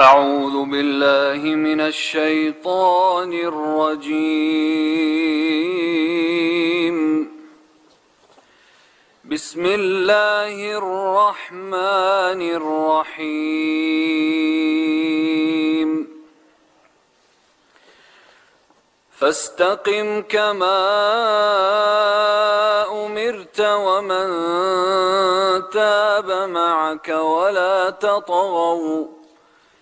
أعوذ بالله من الشيطان الرجيم. بسم الله الرحمن الرحيم. فاستقم كما أمرت ومن تاب معك ولا تطغوا.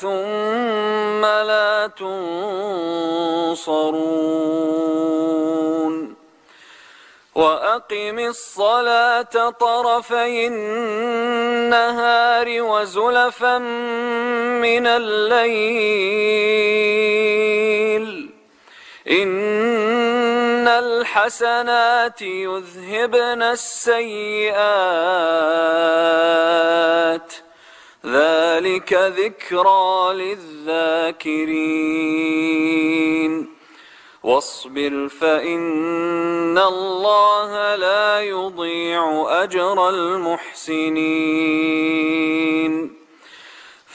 ثم لا تنصرون. وأقم الصلاة طرفي النهار وزلفا من الليل. إن الحسنات يذهبن السيئات. ذلك ذكرى للذاكرين. واصبر فإن الله لا يضيع أجر المحسنين.